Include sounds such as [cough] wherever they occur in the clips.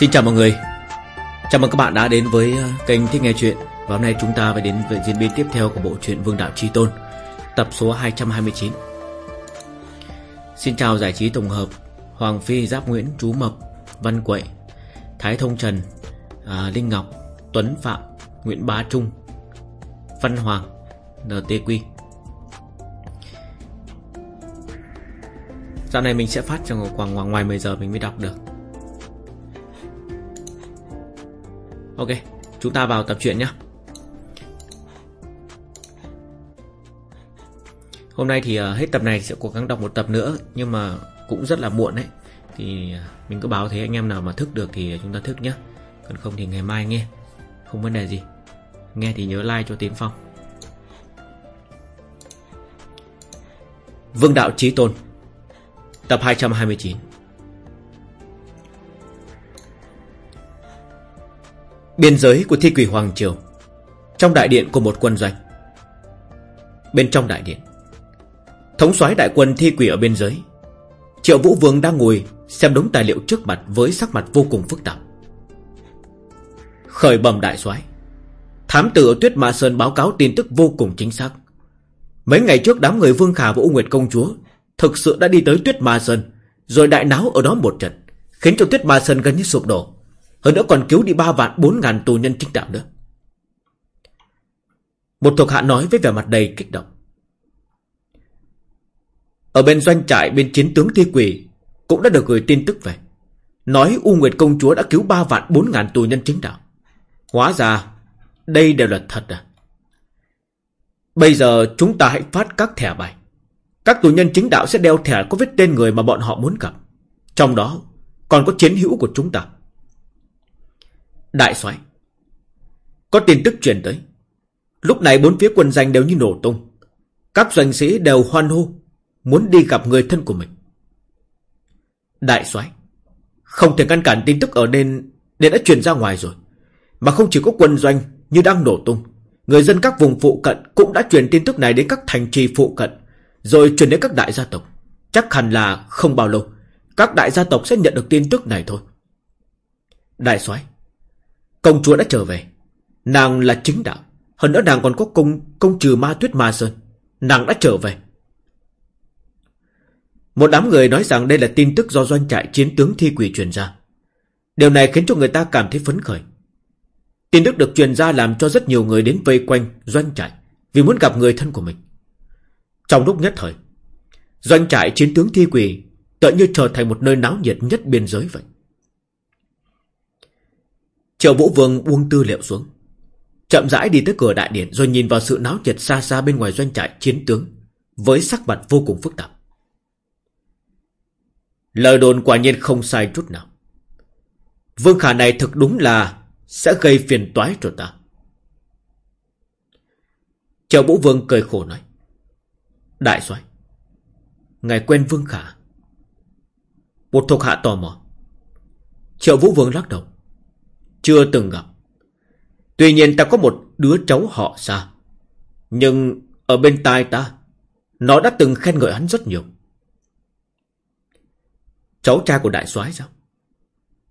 Xin chào mọi người. Chào mừng các bạn đã đến với ờ, kênh Thích Nghe Chuyện. Và hôm nay chúng ta phải đến với diễn biến tiếp theo của bộ truyện Vương Đạo Chi Tôn Tập số 229 Xin chào giải trí tổng hợp Hoàng Phi, Giáp Nguyễn, Chú Mập, Văn Quậy Thái Thông Trần, à, Linh Ngọc, Tuấn Phạm, Nguyễn Bá Trung Văn Hoàng, NTQ Dạo này mình sẽ phát trong khoảng ngoài 10 giờ mình mới đọc được. Ok, chúng ta vào tập truyện nhé. Hôm nay thì ờ, hết tập này sẽ cố gắng đọc một tập nữa Nhưng mà cũng rất là muộn đấy. Thì ờ, mình cứ báo thế anh em nào mà thức được thì chúng ta thức nhé Còn không thì ngày mai nghe Không vấn đề gì. Nghe thì nhớ like cho Tiến Phong. Vương Đạo chí Tôn Tập 229 Biên giới của thi quỷ Hoàng Triều, Trong đại điện của một quân doanh. Bên trong đại điện, Thống soái đại quân thi quỷ ở biên giới, Triệu Vũ Vương đang ngồi Xem đống tài liệu trước mặt Với sắc mặt vô cùng phức tạp. Khởi bẩm đại soái, Thám tử ở Tuyết Ma Sơn báo cáo tin tức vô cùng chính xác. Mấy ngày trước đám người Vương Khả và U Nguyệt Công Chúa Thực sự đã đi tới Tuyết Ma Sơn, Rồi đại náo ở đó một trận, Khiến cho Tuyết Ma Sơn gần như sụp đổ hơn nữa còn cứu đi ba vạn bốn ngàn tù nhân chính đạo nữa. Một thuộc hạ nói với vẻ mặt đầy kích động. Ở bên doanh trại bên chiến tướng thi quỷ cũng đã được gửi tin tức về. Nói U Nguyệt Công Chúa đã cứu ba vạn bốn ngàn tù nhân chính đạo. Hóa ra đây đều là thật à. Bây giờ chúng ta hãy phát các thẻ bài. Các tù nhân chính đạo sẽ đeo thẻ có viết tên người mà bọn họ muốn gặp. Trong đó còn có chiến hữu của chúng ta. Đại soái. Có tin tức truyền tới. Lúc này bốn phía quân danh đều như nổ tung. Các doanh sĩ đều hoan hô, Muốn đi gặp người thân của mình. Đại soái, Không thể ngăn cản tin tức ở nên Nên đã truyền ra ngoài rồi. Mà không chỉ có quân doanh như đang nổ tung, Người dân các vùng phụ cận Cũng đã truyền tin tức này đến các thành trì phụ cận, Rồi truyền đến các đại gia tộc. Chắc hẳn là không bao lâu, Các đại gia tộc sẽ nhận được tin tức này thôi. Đại soái Công chúa đã trở về. Nàng là chính đạo. Hơn nữa nàng còn có công công trừ ma tuyết ma sơn. Nàng đã trở về. Một đám người nói rằng đây là tin tức do doanh trại chiến tướng thi quỷ truyền ra. Điều này khiến cho người ta cảm thấy phấn khởi. Tin tức được truyền ra làm cho rất nhiều người đến vây quanh doanh trại Vì muốn gặp người thân của mình. Trong lúc nhất thời, Doanh trại chiến tướng thi quỷ Tựa như trở thành một nơi náo nhiệt nhất biên giới vậy. Triệu Vũ Vương buông tư liệu xuống. Chậm rãi đi tới cửa đại điện rồi nhìn vào sự náo nhiệt xa xa bên ngoài doanh trại chiến tướng. Với sắc mặt vô cùng phức tạp. Lời đồn quả nhiên không sai chút nào. Vương Khả này thực đúng là sẽ gây phiền toái cho ta. Triệu Vũ Vương cười khổ nói. Đại soái, Ngài quen Vương Khả. Một thuộc hạ tò mò. Triệu Vũ Vương lắc đầu. Chưa từng gặp. Tuy nhiên ta có một đứa cháu họ xa. Nhưng ở bên tai ta, nó đã từng khen ngợi hắn rất nhiều. Cháu trai của đại soái sao?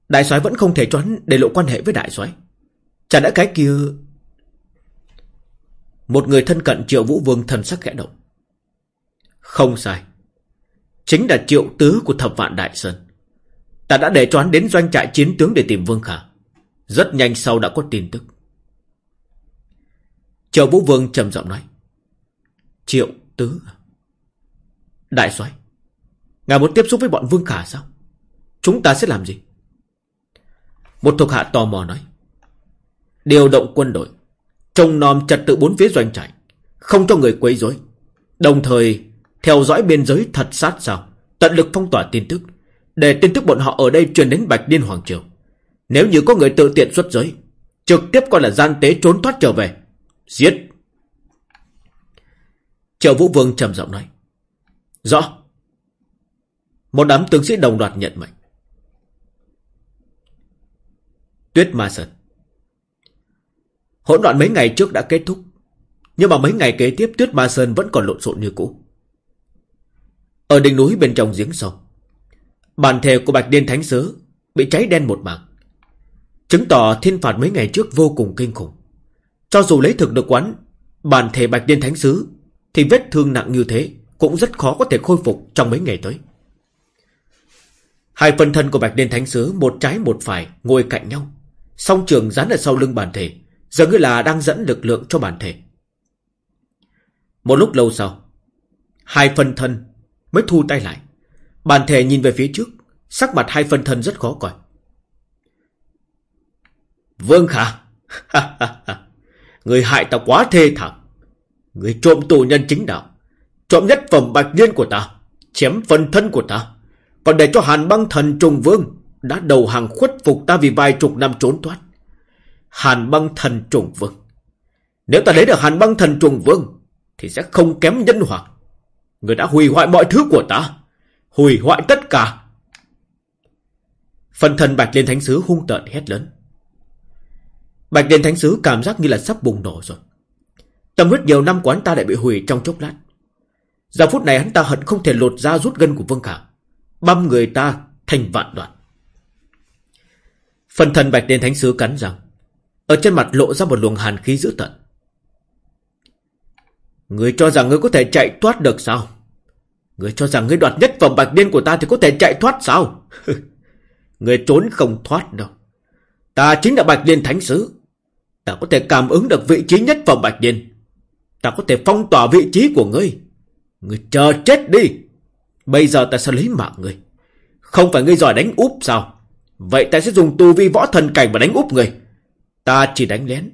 Đại soái vẫn không thể cho hắn để lộ quan hệ với đại soái. Chả đã cái kia... Một người thân cận triệu vũ vương thần sắc khẽ động. Không sai. Chính là triệu tứ của thập vạn đại sơn. Ta đã để cho hắn đến doanh trại chiến tướng để tìm Vương Khả. Rất nhanh sau đã có tin tức. Triệu Vũ Vương trầm giọng nói. Triệu Tứ? Đại soái, Ngài muốn tiếp xúc với bọn Vương Khả sao? Chúng ta sẽ làm gì? Một thuộc hạ tò mò nói. Điều động quân đội. Trông nom trật tự bốn phía doanh trại. Không cho người quấy rối. Đồng thời, theo dõi biên giới thật sát sao. Tận lực phong tỏa tin tức. Để tin tức bọn họ ở đây truyền đến Bạch Điên Hoàng Triều. Nếu như có người tự tiện xuất giới, Trực tiếp coi là gian tế trốn thoát trở về. Giết. Triệu Vũ Vương trầm giọng nói. Rõ. Một đám tướng sĩ đồng loạt nhận mệnh. Tuyết Ma Sơn. Hỗn loạn mấy ngày trước đã kết thúc, Nhưng mà mấy ngày kế tiếp Tuyết Ma Sơn vẫn còn lộn xộn như cũ. Ở đỉnh núi bên trong giếng sâu bàn thể của Bạch Điên Thánh Sứ Bị cháy đen một mảng. Chứng tỏ thiên phạt mấy ngày trước vô cùng kinh khủng. Cho dù lấy thực được quán, Bản thể bạch điên thánh sứ, Thì vết thương nặng như thế Cũng rất khó có thể khôi phục trong mấy ngày tới. Hai phân thân của bạch điên thánh sứ, Một trái một phải, ngồi cạnh nhau. Song trường dán ở sau lưng bản thể, Dường như là đang dẫn lực lượng cho bản thể. Một lúc lâu sau, Hai phân thân mới thu tay lại. Bản thể nhìn về phía trước, Sắc mặt hai phân thân rất khó coi. Vương Khả. Người hại ta quá thê thảm. Người trộm tù nhân chính đạo. Trộm nhất phẩm bạch liên của ta, Chém phần thân của ta. Còn để cho hàn băng thần trùng vương, Đã đầu hàng khuất phục ta vì vài chục năm trốn thoát. Hàn băng thần trùng vương. Nếu ta lấy được hàn băng thần trùng vương, Thì sẽ không kém nhân hoàng. Người đã hủy hoại mọi thứ của ta, Hủy hoại tất cả. Phần thần bạch liên thánh sứ hung tợn hét lớn. Bạch liên thánh sứ cảm giác như là sắp bùng nổ rồi. Tâm huyết nhiều năm của hắn ta lại bị hủy trong chốc lát. Giờ phút này hắn ta hận không thể lột ra rút gân của Vương Khả, Băm người ta thành vạn đoạn. Phần thần bạch liên thánh sứ cắn rằng Ở trên mặt lộ ra một luồng hàn khí dữ tận Người cho rằng người có thể chạy thoát được sao? Người cho rằng người đoạt nhất phẩm bạch liên của ta Thì có thể chạy thoát sao? [laughs] Người trốn không thoát đâu. Ta chính là bạch liên thánh sứ. Ta có thể cảm ứng được vị trí nhất phẩm bạch Điền. Ta có thể phong tỏa vị trí của ngươi. Ngươi chờ chết đi. Bây giờ ta sẽ lấy mạng ngươi. Không phải ngươi giỏi đánh úp sao? Vậy ta sẽ dùng tu vi võ thần cảnh mà đánh úp ngươi. Ta chỉ đánh lén.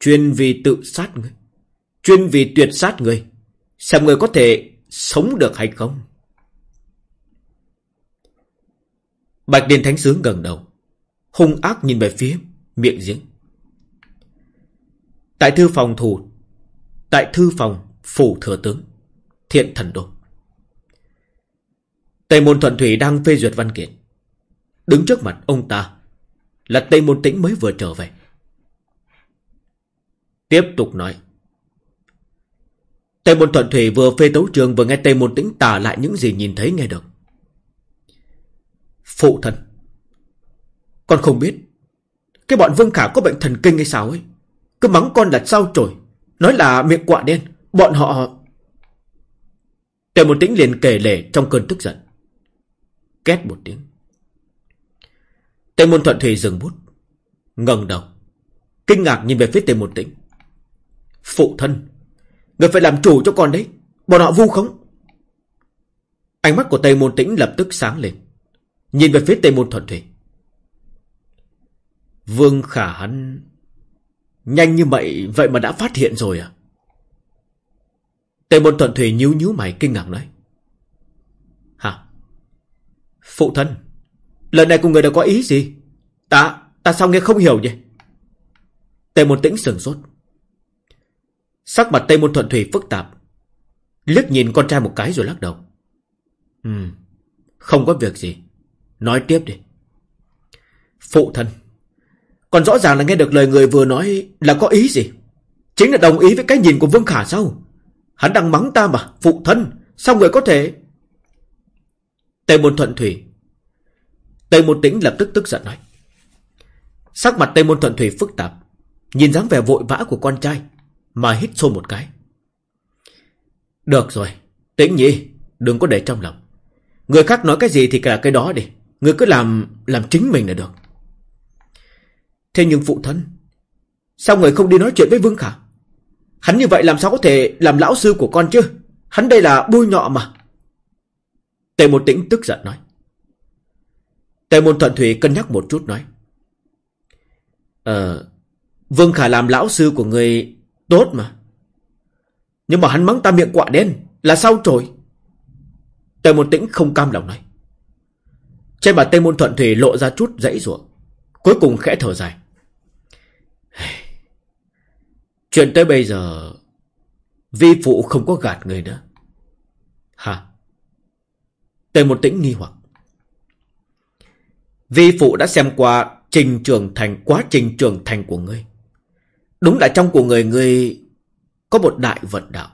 Chuyên vì tự sát ngươi. Chuyên vì tuyệt sát ngươi. Xem ngươi có thể sống được hay không. Bạch Điền Thánh Sướng gần đầu. Hung ác nhìn về phía miệng giếng. Tại thư phòng thủ Tại thư phòng phủ thừa tướng Thiện thần đô. Tây môn thuận thủy đang phê duyệt văn kiện. Đứng trước mặt ông ta Là Tây môn tĩnh mới vừa trở về. Tiếp tục nói Tây môn thuận thủy vừa phê tấu trường Vừa nghe Tây môn tĩnh tả lại những gì nhìn thấy nghe được. Phụ thần, Con không biết Cái bọn Vương Khả có bệnh thần kinh hay sao ấy? Cứ mắng con là sao trổi Nói là miệng quạ đen. Bọn họ Tề một tĩnh liền kể lể trong cơn tức giận. Két một tiếng. Tề môn thuận thủy dừng bút. Ngẩng đầu. Kinh ngạc nhìn về phía tề một tĩnh. Phụ thân. Người phải làm chủ cho con đấy. Bọn họ vu khống. Ánh mắt của Tây Môn Tĩnh lập tức sáng lên. Nhìn về phía Tây Môn Thuận Thủy. Vương Khả hắn Nhanh như vậy Vậy mà đã phát hiện rồi à? Tề Môn Thuận Thủy nhíu nhíu mày kinh ngạc nói. Hả? Phụ thân, Lần này của người đã có ý gì? Ta Ta sao nghe không hiểu vậy Tề Môn Tĩnh sừng sốt. Sắc mặt Tề Môn Thuận Thủy phức tạp. Liếc nhìn con trai một cái rồi lắc đầu. Ừ Không có việc gì. Nói tiếp đi. Phụ thân còn rõ ràng là nghe được lời người vừa nói Là có ý gì? Chính là đồng ý với cái nhìn của Vương Khả sao? Hắn đang mắng ta mà, Phụ thân, Sao người có thể? Tây Môn Thuận Thủy. Tây Môn Tĩnh lập tức tức giận nói. Sắc mặt Tây Môn Thuận Thủy phức tạp, Nhìn dáng vẻ vội vã của con trai, Mà hít xô một cái. Được rồi, Tĩnh nhi, Đừng có để trong lòng. Người khác nói cái gì thì cả cái đó đi. Người cứ làm làm chính mình là được. Thế nhưng phụ thân, Sao người không đi nói chuyện với Vương Khả? Hắn như vậy làm sao có thể làm lão sư của con chứ? Hắn đây là bôi nhọ mà. Tề môn tĩnh tức giận nói. Tề môn thuận thủy cân nhắc một chút nói. Ờ Vương Khả làm lão sư của người Tốt mà. Nhưng mà hắn mắng ta miệng quạ đen, Là sao trời? Tề môn tĩnh không cam lòng nói. Trên mặt tề Môn Thuận Thủy lộ ra chút dãy ruộng. Cuối cùng khẽ thở dài. Chuyện tới bây giờ... Vi phụ không có gạt người nữa. Hả? Tề một tĩnh nghi hoặc. Vi phụ đã xem qua trình trưởng thành, quá trình trưởng thành của ngươi. Đúng là trong của người ngươi có một đại vận đạo.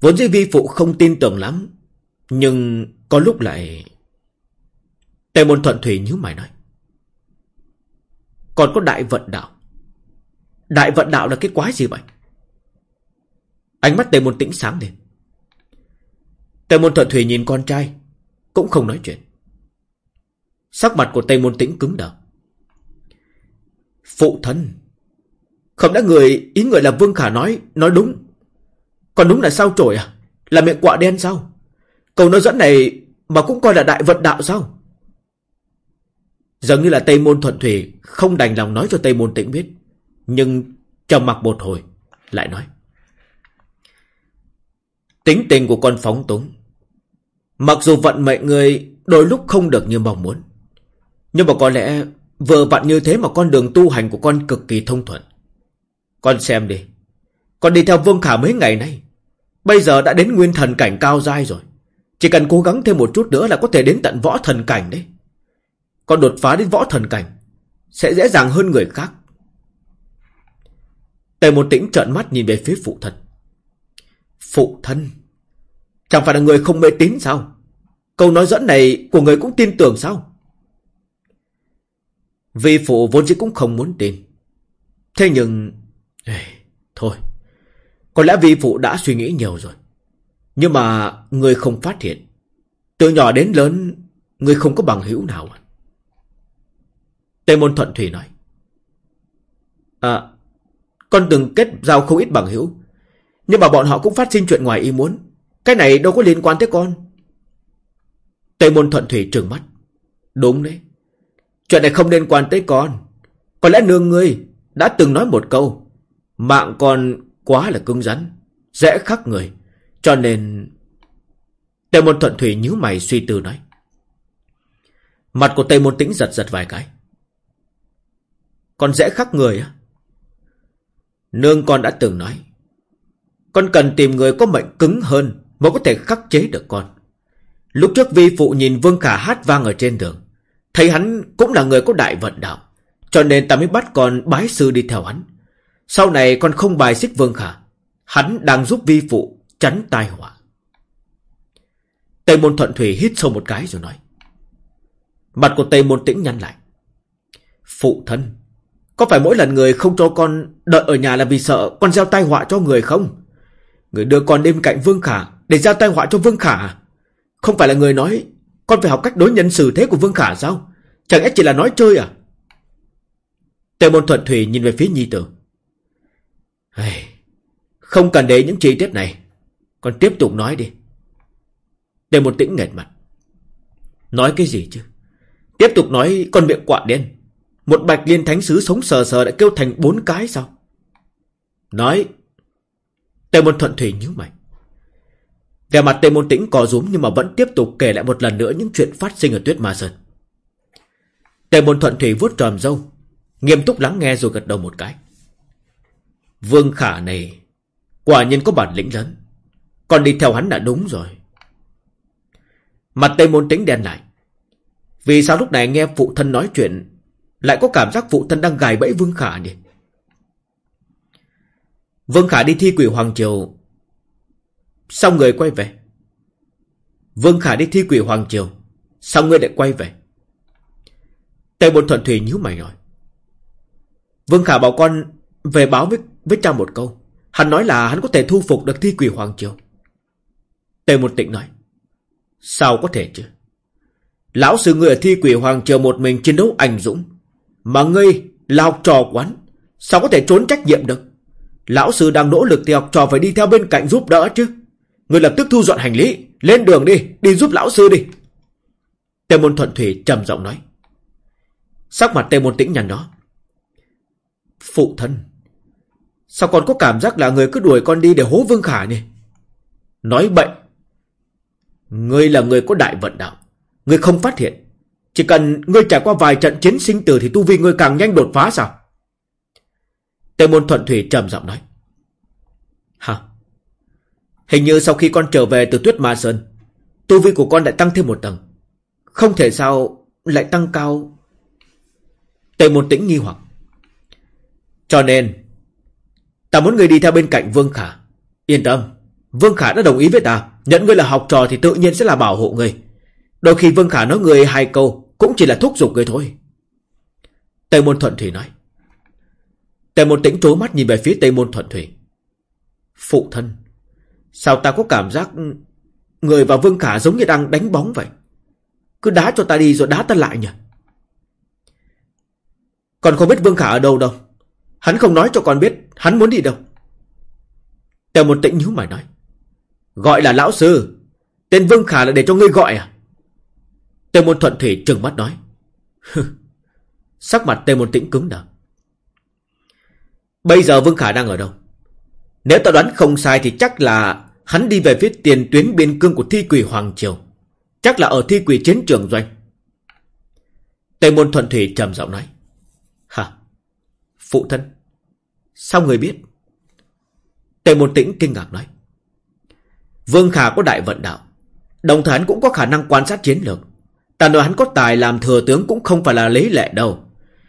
Vốn dĩ vi phụ không tin tưởng lắm. Nhưng có lúc lại... Tề môn thuận thủy nhíu mày nói. Còn có đại vận đạo. Đại vận đạo là cái quái gì vậy? Ánh mắt Tề Môn Tĩnh sáng lên. Tề Môn Thuận Thủy nhìn con trai, Cũng không nói chuyện. Sắc mặt của Tề Môn Tĩnh cứng đờ. Phụ thân, Không đã người, Ý người là Vương Khả nói Nói đúng? Còn đúng là sao trổi à? Là miệng quạ đen sao? Câu nói dẫn này Mà cũng coi là đại vận đạo sao? Dường như là Tây Môn Thuận Thủy Không đành lòng nói cho Tây Môn Tĩnh biết, Nhưng trầm mặc một hồi, Lại nói. Tính tình của con phóng túng. Mặc dù vận mệnh người Đôi lúc không được như mong muốn, Nhưng mà có lẽ Vừa vặn như thế mà con đường tu hành của con cực kỳ thông thuận. Con xem đi, Con đi theo Vương Khả mấy ngày nay, Bây giờ đã đến nguyên thần cảnh cao dai rồi. Chỉ cần cố gắng thêm một chút nữa là có thể đến tận võ thần cảnh đấy. Con đột phá đến võ thần cảnh Sẽ dễ dàng hơn người khác. Tề một tĩnh trợn mắt nhìn về phía phụ thân Phụ thân Chẳng phải là người không mê tín sao? Câu nói dẫn này của người cũng tin tưởng sao? Vì phụ vốn dĩ cũng không muốn tin. Thế nhưng Ê, Thôi. Có lẽ vì phụ đã suy nghĩ nhiều rồi. Nhưng mà người không phát hiện. Từ nhỏ đến lớn Người không có bằng hữu nào Tề môn thuận thủy nói. À Con từng kết giao không ít bằng hữu, Nhưng mà bọn họ cũng phát sinh chuyện ngoài ý muốn. Cái này đâu có liên quan tới con. Tề môn thuận thủy trừng mắt. Đúng đấy, Chuyện này không liên quan tới con. Có lẽ nương ngươi Đã từng nói một câu, Mạng con quá là cứng rắn, Dễ khắc người. Cho nên Tề môn thuận thủy nhíu mày suy tư nói. Mặt của Tề môn tĩnh giật giật vài cái. Con dễ khắc người. Á Nương con đã từng nói, Con cần tìm người có mệnh cứng hơn Mới có thể khắc chế được con. Lúc trước vi phụ nhìn Vương Khả hát vang ở trên đường, Thấy hắn cũng là người có đại vận đạo, Cho nên ta mới bắt con bái sư đi theo hắn. Sau này con không bài xích Vương Khả, Hắn đang giúp vi phụ tránh tai họa. Tây môn thuận thủy hít sâu một cái rồi nói, Mặt của Tây môn tĩnh nhăn lại, Phụ thân có phải mỗi lần người không cho con Đợi ở nhà là vì sợ con gieo tai họa cho người không Người đưa con đêm cạnh Vương Khả Để gieo tai họa cho Vương Khả à? Không phải là người nói Con phải học cách đối nhân xử thế của Vương Khả sao Chẳng lẽ chỉ là nói chơi à? Tề môn thuận thủy nhìn về phía nhi tử. Không cần để những chi tiết này. Còn tiếp tục nói đi. Tề môn tĩnh nghẹt mặt. Nói cái gì chứ? Tiếp tục nói con miệng quạ đen. Một bạch liên thánh sứ sống sờ sờ đã kêu thành bốn cái sao? Nói. Tề môn thuận thủy nhíu mày. Về mặt tề môn tĩnh cò rúm nhưng mà vẫn tiếp tục kể lại một lần nữa những chuyện phát sinh ở tuyết ma sơn. Tề môn thuận thủy vuốt tròm dâu Nghiêm túc lắng nghe rồi gật đầu một cái Vương khả này, Quả nhiên có bản lĩnh lớn Còn đi theo hắn đã đúng rồi Mặt tây môn tính đen lại Vì sao lúc này nghe phụ thân nói chuyện lại có cảm giác phụ thân đang gài bẫy Vương Khả nhỉ Vương Khả đi thi quỷ Hoàng Triều Xong người quay về Vương Khả đi thi quỷ Hoàng Triều Xong người lại quay về Tề bồn thuận thủy nhíu mày nói. Vương Khả bảo con về báo với, với cha một câu. Hắn nói là hắn có thể thu phục được thi quỷ Hoàng Triều. Tề một tịnh nói. Sao có thể chứ? Lão sư ngươi ở thi quỷ Hoàng Triều một mình chiến đấu anh dũng. Mà ngươi là học trò quán. Sao có thể trốn trách nhiệm được? Lão sư đang nỗ lực thì học trò phải đi theo bên cạnh giúp đỡ chứ. Ngươi lập tức thu dọn hành lý. Lên đường đi, đi giúp lão sư đi. Tề môn thuận thủy trầm giọng nói. Sắc mặt tề môn tĩnh nhằn đó. Phụ thân. Sao con có cảm giác là người cứ đuổi con đi để hố Vương Khả nhỉ? Nói bệnh. Ngươi là người có đại vận đạo. Ngươi không phát hiện. Chỉ cần ngươi trải qua vài trận chiến sinh tử thì tu vi ngươi càng nhanh đột phá sao? Tề môn thuận thủy trầm giọng nói. Hả? Hình như sau khi con trở về từ tuyết ma sơn, tu vi của con lại tăng thêm một tầng. Không thể sao lại tăng cao Tề môn tĩnh nghi hoặc. Cho nên, ta muốn người đi theo bên cạnh Vương Khả. Yên tâm, Vương Khả đã đồng ý với ta. Nhận ngươi là học trò thì tự nhiên sẽ là bảo hộ ngươi. Đôi khi Vương Khả nói người hai câu cũng chỉ là thúc giục người thôi. Tây Môn Thuận Thủy nói. Tề Môn Tĩnh trố mắt nhìn về phía Tây Môn Thuận Thủy. Phụ thân, sao ta có cảm giác người và Vương Khả giống như đang đánh bóng vậy? Cứ đá cho ta đi rồi đá ta lại nhỉ? Còn không biết Vương Khả ở đâu đâu. Hắn không nói cho con biết hắn muốn đi đâu. Tề Môn Tĩnh nhíu mày nói. Gọi là lão sư. Tên Vương Khả là để cho ngươi gọi à? Tề Môn Thuận Thủy trừng mắt nói. [laughs] Sắc mặt Tề Môn Tĩnh cứng đờ. Bây giờ Vương Khả đang ở đâu? Nếu ta đoán không sai thì chắc là hắn đi về phía tiền tuyến biên cương của thi quỷ Hoàng Triều. Chắc là ở thi quỷ chiến trường doanh. Tề Môn Thuận Thủy trầm giọng nói. Hả? Phụ thân? Sao người biết? Tề Môn Tĩnh kinh ngạc nói. Vương Khả có đại vận đạo. Đồng thời hắn cũng có khả năng quan sát chiến lược. Ta nói hắn có tài làm thừa tướng cũng không phải là lấy lệ đâu.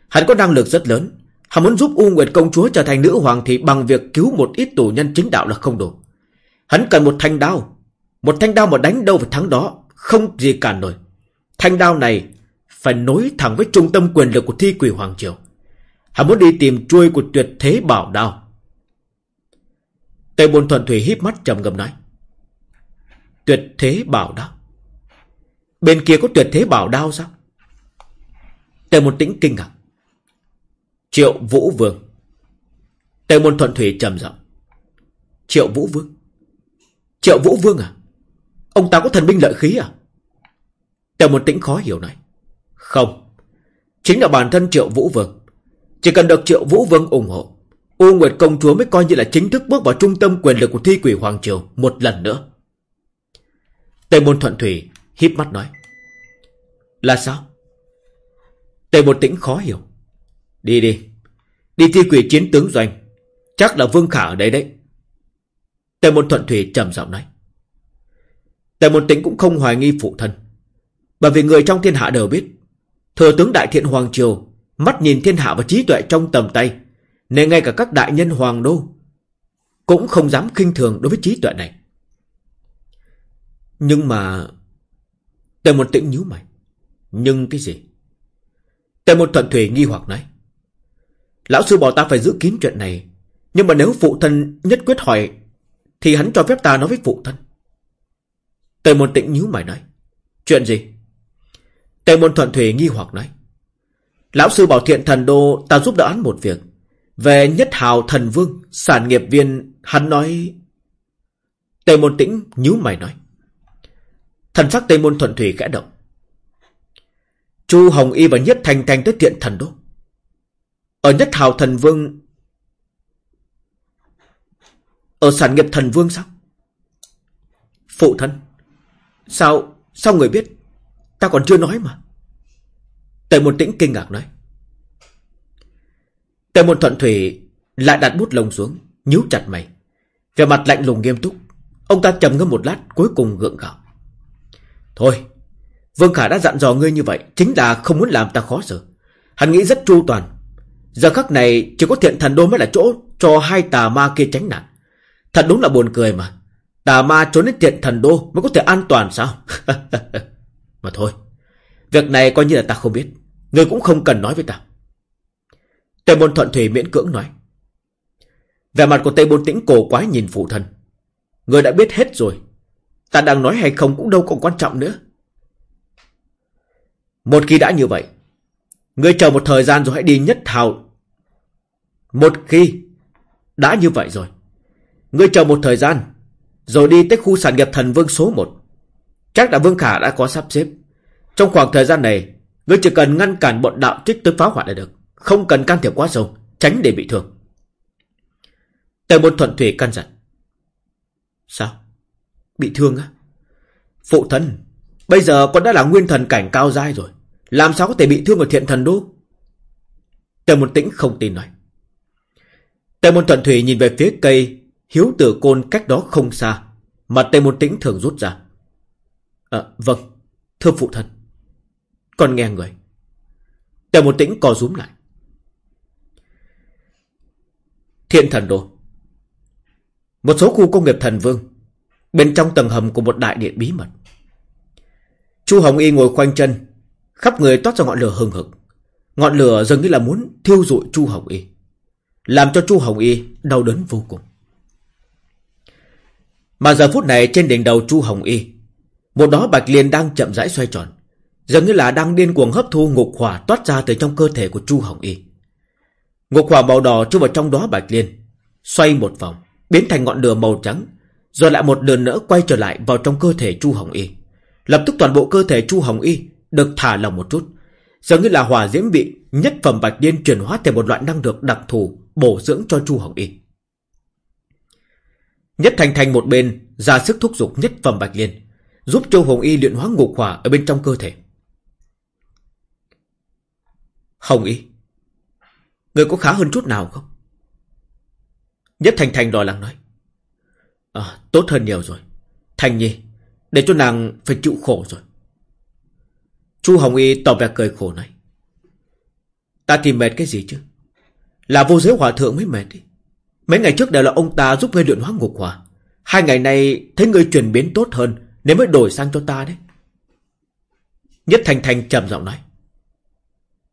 Hắn có năng lực rất lớn. Hắn muốn giúp U Nguyệt công chúa trở thành nữ hoàng thì bằng việc cứu một ít tù nhân chính đạo là không đủ. Hắn cần một thanh đao. Một thanh đao mà đánh đâu phải thắng đó. Không gì cản nổi. Thanh đao này phải nối thẳng với trung tâm quyền lực của thi quỷ hoàng triều. Hắn muốn đi tìm chuôi của tuyệt thế bảo đao. Tây Bồn Thuận Thủy híp mắt trầm ngâm nói. Tuyệt thế bảo đao. Bên kia có tuyệt thế bảo đao sao? Tề Môn Tĩnh kinh ngạc. Triệu Vũ Vương. Tề Môn Thuận Thủy trầm giọng. Triệu Vũ Vương. Triệu Vũ Vương à? Ông ta có thần binh lợi khí à? Tề Môn Tĩnh khó hiểu này. Không. Chính là bản thân Triệu Vũ Vương. Chỉ cần được Triệu Vũ Vương ủng hộ. U Nguyệt Công Chúa mới coi như là chính thức bước vào trung tâm quyền lực của thi quỷ Hoàng Triều một lần nữa. Tề Môn Thuận Thủy híp mắt nói. Là sao? Tề một tĩnh khó hiểu. Đi đi. Đi thi quỷ chiến tướng doanh. Chắc là Vương Khả ở đây đấy. Tề một thuận thủy trầm giọng nói. Tề một tĩnh cũng không hoài nghi phụ thân. Bởi vì người trong thiên hạ đều biết. Thừa tướng Đại Thiện Hoàng Triều mắt nhìn thiên hạ và trí tuệ trong tầm tay. Nên ngay cả các đại nhân Hoàng Đô cũng không dám khinh thường đối với trí tuệ này. Nhưng mà Tề một tĩnh nhíu mày. Nhưng cái gì? Tề một thuận thủy nghi hoặc nói. Lão sư bảo ta phải giữ kín chuyện này. Nhưng mà nếu phụ thân nhất quyết hỏi thì hắn cho phép ta nói với phụ thân. Tề môn tĩnh nhíu mày nói. Chuyện gì? Tề môn thuận thủy nghi hoặc nói. Lão sư bảo thiện thần đô ta giúp đỡ hắn một việc. Về nhất hào thần vương, sản nghiệp viên, hắn nói... Tề môn tĩnh nhíu mày nói. Thần sắc Tây Môn Thuận Thủy khẽ động. Chu Hồng Y và Nhất Thành Thành tới thiện thần đô. Ở Nhất Hào Thần Vương... Ở sản nghiệp thần vương sao? Phụ thân. Sao, sao người biết? Ta còn chưa nói mà. Tề Môn Tĩnh kinh ngạc nói. Tề Môn Thuận Thủy lại đặt bút lông xuống, nhíu chặt mày. Về mặt lạnh lùng nghiêm túc, ông ta trầm ngâm một lát cuối cùng gượng gạo. Thôi, Vương Khả đã dặn dò ngươi như vậy, chính là không muốn làm ta khó xử. Hắn nghĩ rất chu toàn. Giờ khắc này chỉ có thiện thần đô mới là chỗ cho hai tà ma kia tránh nạn. Thật đúng là buồn cười mà. Tà ma trốn đến thiện thần đô mới có thể an toàn sao? [laughs] mà thôi, việc này coi như là ta không biết. Ngươi cũng không cần nói với ta. Tây môn Thuận Thủy miễn cưỡng nói. Vẻ mặt của Tây Bôn Tĩnh cổ quái nhìn phụ thân. Ngươi đã biết hết rồi. Ta đang nói hay không cũng đâu còn quan trọng nữa. Một khi đã như vậy, ngươi chờ một thời gian rồi hãy đi nhất hào. Một khi đã như vậy rồi, ngươi chờ một thời gian, rồi đi tới khu sản nghiệp thần vương số 1. Chắc là Vương Khả đã có sắp xếp. Trong khoảng thời gian này, ngươi chỉ cần ngăn cản bọn đạo trích tới phá hoại là được. Không cần can thiệp quá sâu, tránh để bị thương. Tề môn thuận thủy căn dặn. Sao? Bị thương á? Phụ thân, bây giờ con đã là nguyên thần cảnh cao dai rồi. Làm sao có thể bị thương ở thiện thần đô? Tề Môn Tĩnh không tin nói. Tề Môn Thuận Thủy nhìn về phía cây hiếu tử côn cách đó không xa. Mà Tề Môn Tĩnh thường rút ra. À, vâng, thưa phụ thân. Con nghe người. Tề Môn Tĩnh co rúm lại. Thiện thần đô. Một số khu công nghiệp thần vương Bên trong tầng hầm của một đại điện bí mật. Chu Hồng Y ngồi khoanh chân, Khắp người toát ra ngọn lửa hừng hực. Ngọn lửa dường như là muốn thiêu rụi Chu Hồng Y, Làm cho Chu Hồng Y đau đớn vô cùng. Mà giờ phút này trên đỉnh đầu Chu Hồng Y, Một đó Bạch Liên đang chậm rãi xoay tròn, Dường như là đang điên cuồng hấp thu ngục hỏa toát ra từ trong cơ thể của Chu Hồng Y. Ngục hỏa màu đỏ chui vào trong đó Bạch Liên, Xoay một vòng, Biến thành ngọn lửa màu trắng rồi lại một lần nữa quay trở lại vào trong cơ thể Chu Hồng Y. Lập tức toàn bộ cơ thể Chu Hồng Y Được thả lỏng một chút. Giống như là hỏa diễm bị nhất phẩm Bạch Liên chuyển hóa thành một loại năng lượng đặc thù Bổ dưỡng cho Chu Hồng Y. Nhất Thành Thành một bên ra sức thúc giục nhất phẩm Bạch Liên Giúp Chu Hồng Y luyện hóa ngục hỏa ở bên trong cơ thể. Hồng Y, Người có khá hơn chút nào không? Nhất Thành Thành lo lắng nói. À tốt hơn nhiều rồi. Thành Nhi, Để cho nàng phải chịu khổ rồi. Chu Hồng Y tỏ vẻ cười khổ nói Ta tìm mệt cái gì chứ? Là vô giới hòa thượng mới mệt đi. Mấy ngày trước đều là ông ta giúp ngươi luyện hóa ngục hỏa Hai ngày nay thấy ngươi chuyển biến tốt hơn, Nên mới đổi sang cho ta đấy. Nhất Thành Thành trầm giọng nói.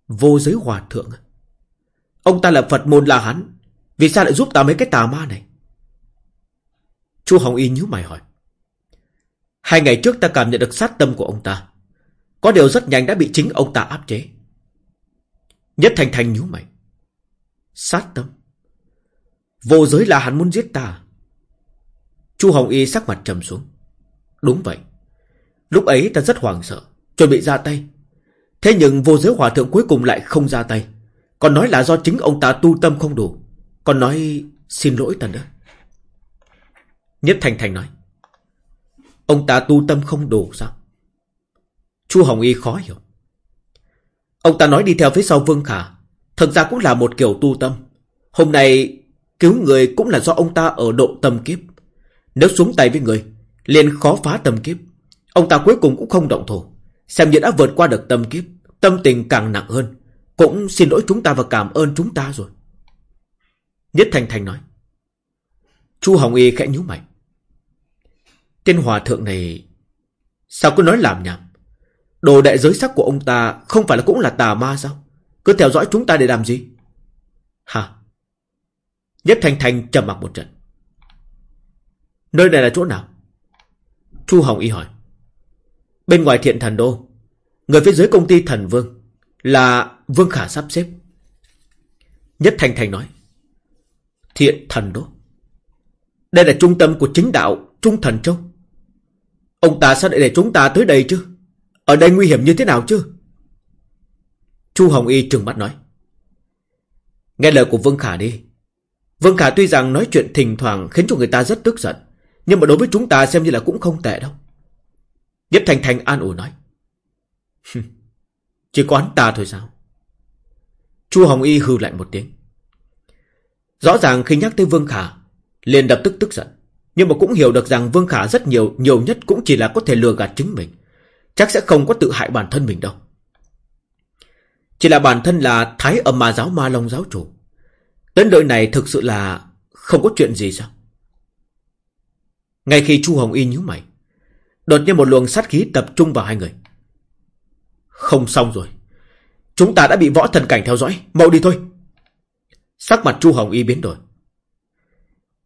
Vô giới hòa thượng à? Ông ta là Phật môn là hắn Vì sao lại giúp ta mấy cái tà ma này? Chu Hồng Y nhíu mày hỏi. Hai ngày trước ta cảm nhận được sát tâm của ông ta. Có điều rất nhanh đã bị chính ông ta áp chế. Nhất Thành Thành nhíu mày. Sát tâm? Vô giới là hắn muốn giết ta à? Chu Hồng Y sắc mặt trầm xuống. Đúng vậy. Lúc ấy ta rất hoảng sợ, Chuẩn bị ra tay. Thế nhưng vô giới hòa thượng cuối cùng lại không ra tay. Còn nói là do chính ông ta tu tâm không đủ. Còn nói xin lỗi ta nữa. Nhất Thành Thành nói. Ông ta tu tâm không đủ sao? Chu Hồng Y khó hiểu. Ông ta nói đi theo phía sau Vương Khả. Thật ra cũng là một kiểu tu tâm. Hôm nay, cứu người cũng là do ông ta ở độ tâm kiếp. Nếu xuống tay với người, liền khó phá tâm kiếp. Ông ta cuối cùng cũng không động thổ Xem như đã vượt qua được tâm kiếp, Tâm tình càng nặng hơn. Cũng xin lỗi chúng ta và cảm ơn chúng ta rồi. Nhất Thành Thành nói. Chu Hồng Y khẽ nhíu mày. Tên hòa thượng này, Sao cứ nói làm nhảm? Đồ đệ giới sắc của ông ta Không phải là cũng là tà ma sao? Cứ theo dõi chúng ta để làm gì? Hả? Nhất Thành Thành trầm mặc một trận. Nơi này là chỗ nào? Chu Hồng Y hỏi. Bên ngoài thiện thần đô, Người phía dưới công ty thần vương Là Vương Khả sắp xếp. Nhất Thành Thành nói. Thiện thần đô? Đây là trung tâm của chính đạo, Trung thần châu. Ông ta sao lại để chúng ta tới đây chứ? Ở đây nguy hiểm như thế nào chứ? Chu Hồng Y trừng mắt nói. Nghe lời của Vương Khả đi. Vương Khả tuy rằng nói chuyện thỉnh thoảng Khiến cho người ta rất tức giận, Nhưng mà đối với chúng ta xem như là cũng không tệ đâu. Nhếp Thành Thành an ủi nói. Chỉ có hắn ta thôi sao? Chu Hồng Y hư lạnh một tiếng. Rõ ràng khi nhắc tới Vương Khả liền lập tức tức giận. Nhưng mà cũng hiểu được rằng Vương Khả rất nhiều Nhiều nhất cũng chỉ là có thể lừa gạt chính mình. Chắc sẽ không có tự hại bản thân mình đâu. Chỉ là bản thân là Thái âm ma giáo, ma long giáo chủ. Đến đội này thực sự là Không có chuyện gì sao? Ngay khi Chu Hồng Y nhíu mày, Đột nhiên một luồng sát khí tập trung vào hai người. Không xong rồi. Chúng ta đã bị võ thần cảnh theo dõi. Mau đi thôi. Sắc mặt Chu Hồng Y biến đổi.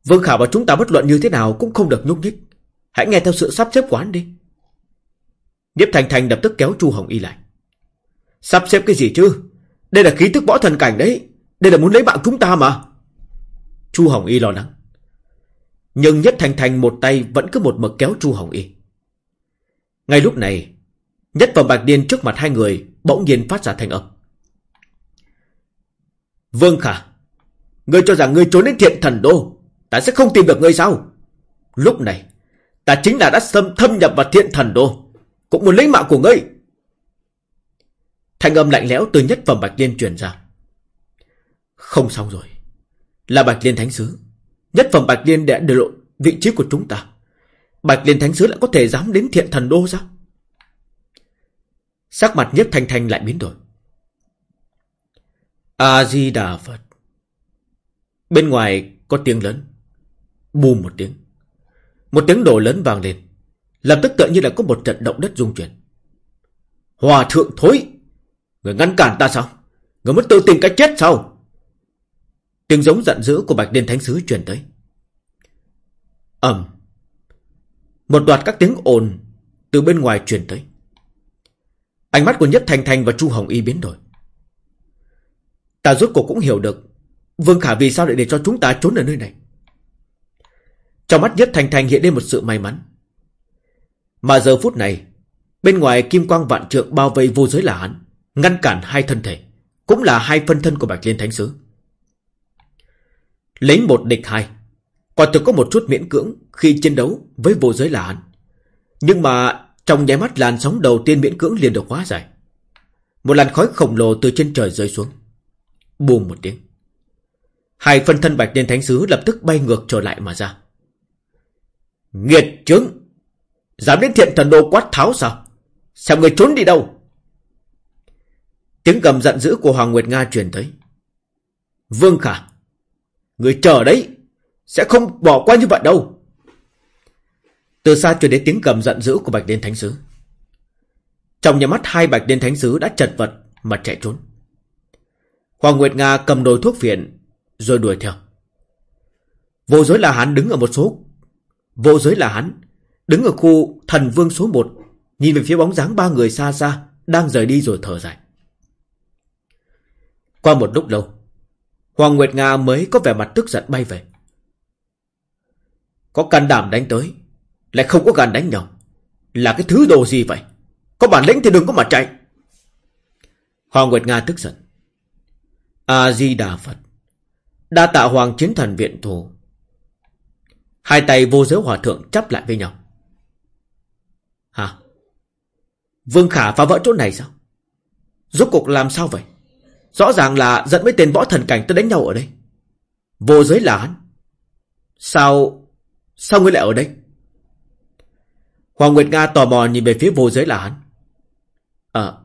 Vương Khả và chúng ta bất luận như thế nào Cũng không được nhúc nhích. Hãy nghe theo sự sắp xếp của hắn đi. Nhiếp Thành Thành lập tức kéo Chu Hồng Y lại. Sắp xếp cái gì chứ? Đây là khí tức võ thần cảnh đấy. Đây là muốn lấy mạng chúng ta mà. Chu Hồng Y lo lắng. Nhưng Nhất Thành Thành một tay Vẫn cứ một mực kéo Chu Hồng Y. Ngay lúc này, Nhất và Bạch Điên trước mặt hai người Bỗng nhiên phát ra thanh âm. Vương Khả, Ngươi cho rằng ngươi trốn đến thiện thần đô. Ta sẽ không tìm được ngươi sao? Lúc này, Ta chính là đã xâm thâm nhập vào thiện thần đô, Cũng muốn lấy mạng của ngươi. Thanh âm lạnh lẽo từ nhất phẩm Bạch Liên truyền ra. Không xong rồi. Là Bạch Liên Thánh Sứ. Nhất phẩm Bạch Liên đã để lộ vị trí của chúng ta. Bạch Liên Thánh Sứ lại có thể dám đến thiện thần đô sao? Sắc mặt nhất thanh thanh lại biến đổi. A-di-đà Phật. Bên ngoài có tiếng lớn. Bùm một tiếng. Một tiếng đổ lớn vang lên. Lập tức tự như là có một trận động đất rung chuyển. Hòa thượng thối! Người ngăn cản ta sao? Người muốn tự tìm cái chết sao? Tiếng giống giận dữ của Bạch Liên Thánh Sứ truyền tới. Ầm. Một loạt các tiếng ồn Từ bên ngoài truyền tới. Ánh mắt của Nhất Thành Thành và Chu Hồng Y biến đổi. Ta rốt cuộc cũng hiểu được, Vương Khả vì sao lại để cho chúng ta trốn ở nơi này. Trong mắt Nhất Thành Thành hiện lên một sự may mắn. Mà giờ phút này, Bên ngoài kim quang vạn trượng bao vây vô giới là hắn, Ngăn cản hai thân thể, Cũng là hai phân thân của Bạch Liên Thánh Sứ. Lấy một địch hai, Quả thực có một chút miễn cưỡng Khi chiến đấu với vô giới là hắn. Nhưng mà trong nháy mắt làn sóng đầu tiên miễn cưỡng liền được hóa giải. Một làn khói khổng lồ từ trên trời rơi xuống. Buông một tiếng. Hai phân thân Bạch Liên Thánh Sứ lập tức bay ngược trở lại mà ra. Nghiệt chứng Dám đến thiện thần đô quát tháo sao? Xem người trốn đi đâu? Tiếng gầm giận dữ của Hoàng Nguyệt Nga truyền tới. Vương Khả, Người chờ đấy, Sẽ không bỏ qua như vậy đâu. Từ xa truyền đến tiếng gầm giận dữ của Bạch Liên Thánh Sứ. Trong nhà mắt hai Bạch Liên Thánh Sứ đã chật vật Mà chạy trốn. Hoàng Nguyệt Nga cầm đồi thuốc phiện, Rồi đuổi theo. Vô giới là hắn đứng ở một số Vô giới là hắn. Đứng ở khu thần vương số 1 Nhìn về phía bóng dáng ba người xa xa, Đang rời đi rồi thở dài. Qua một lúc lâu, Hoàng Nguyệt Nga mới có vẻ mặt tức giận bay về. Có can đảm đánh tới, Lại không có gan đánh nhau. Là cái thứ đồ gì vậy? Có bản lĩnh thì đừng có mà chạy. Hoàng Nguyệt Nga tức giận. A-di-đà Phật, Đa tạ Hoàng Chiến Thần viện thủ. Hai tay vô giới hòa thượng chắp lại với nhau Hả? Vương Khả phá vỡ chỗ này sao? Rốt cuộc làm sao vậy? Rõ ràng là dẫn mấy tên võ thần cảnh tới đánh nhau ở đây. Vô giới là hắn. Sao... Sao ngươi lại ở đây? Hoàng Nguyệt Nga tò mò nhìn về phía vô giới là hắn. Ờ,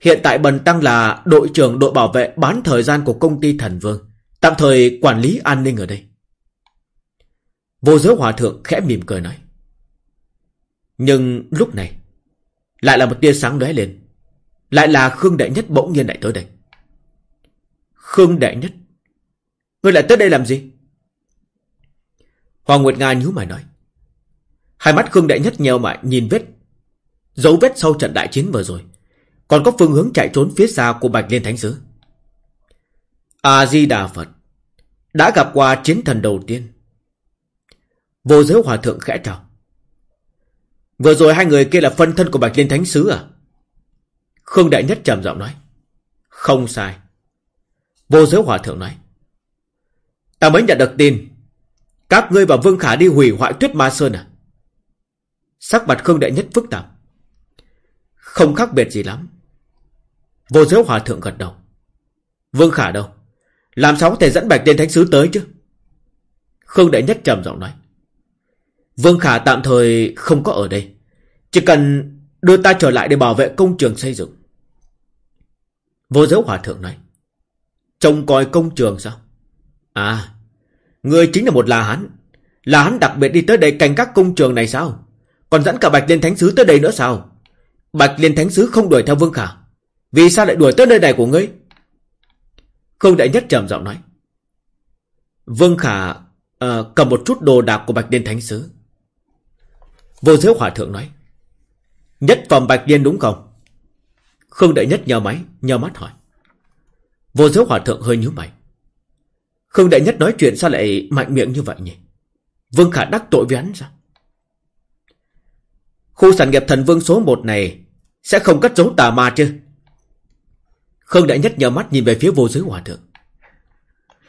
hiện tại Bần Tăng là đội trưởng đội bảo vệ bán thời gian của công ty Thần Vương. Tạm thời quản lý an ninh ở đây. Vô giới hòa thượng khẽ mỉm cười nói. Nhưng lúc này, Lại là một tia sáng lóe lên. Lại là Khương Đại Nhất bỗng nhiên lại tới đây. Khương Đại Nhất Ngươi lại tới đây làm gì? Hoàng Nguyệt Nga nhíu mày nói. Hai mắt Khương Đại Nhất nheo mại nhìn vết, Dấu vết sau trận đại chiến vừa rồi. Còn có phương hướng chạy trốn phía xa của Bạch Liên Thánh Sứ. A-di-đà Phật Đã gặp qua chiến thần đầu tiên. Vô giới hòa thượng khẽ chào Vừa rồi hai người kia là phân thân của Bạch Liên Thánh Sứ à? Khương Đại Nhất trầm giọng nói. Không sai. Vô giới hòa thượng nói. Ta mới nhận được tin. Các ngươi và Vương Khả đi hủy hoại tuyết ma sơn à? Sắc mặt Khương Đại Nhất phức tạp. Không khác biệt gì lắm. Vô giới hòa thượng gật đầu. Vương Khả đâu? Làm sao có thể dẫn Bạch Liên Thánh Sứ tới chứ? Khương Đại Nhất trầm giọng nói. Vương Khả tạm thời không có ở đây. Chỉ cần đưa ta trở lại để bảo vệ công trường xây dựng. Vô giới hòa thượng nói. Trông coi công trường sao? À, người chính là một là hán. Là hán đặc biệt đi tới đây canh các công trường này sao? Còn dẫn cả Bạch Liên Thánh Sứ tới đây nữa sao? Bạch Liên Thánh Sứ không đuổi theo Vương Khả. Vì sao lại đuổi tới nơi này của ngươi? Khương Đại Nhất trầm giọng nói. Vương Khả uh, cầm một chút đồ đạc của Bạch Liên Thánh Sứ. Vô giới hòa thượng nói. Nhất phẩm bạch điên đúng không? Khương Đại Nhất nhờ máy, nhờ mắt hỏi. Vô giới hòa thượng hơi nhíu mày. Khương Đại Nhất nói chuyện sao lại mạnh miệng như vậy nhỉ? Vương Khả đắc tội với hắn sao? Khu sản nghiệp thần vương số 1 này sẽ không cất giấu tà ma chứ? Khương Đại Nhất nhờ mắt nhìn về phía vô giới hòa thượng.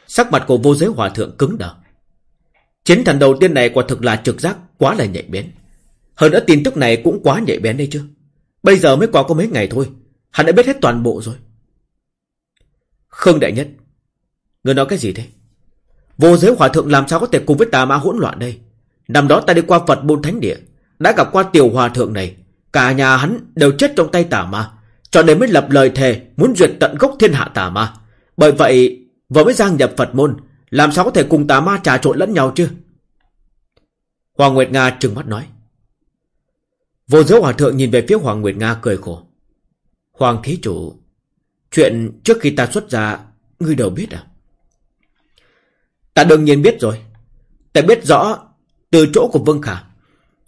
Sắc mặt của vô giới hòa thượng cứng đờ. Chiến thần đầu tiên này quả thực là trực giác quá là nhạy bén. Hơn nữa tin tức này cũng quá nhạy bén đây chứ. Bây giờ mới qua có mấy ngày thôi. Hắn đã biết hết toàn bộ rồi. Khương Đại Nhất. Người nói cái gì thế? Vô giới hòa thượng làm sao có thể cùng với tà ma hỗn loạn đây? Năm đó ta đi qua Phật Bôn Thánh Địa. Đã gặp qua tiểu hòa thượng này. Cả nhà hắn đều chết trong tay tà ma. Cho nên mới lập lời thề muốn duyệt tận gốc thiên hạ tà ma. Bởi vậy, vừa mới giang nhập Phật môn. Làm sao có thể cùng tà ma trà trộn lẫn nhau chứ? Hoàng Nguyệt Nga trừng mắt nói. Vô giới hòa thượng nhìn về phía Hoàng Nguyệt Nga cười khổ. Hoàng thí chủ, Chuyện trước khi ta xuất ra Ngươi đều biết à? Ta đương nhiên biết rồi. Ta biết rõ từ chỗ của Vương Khả.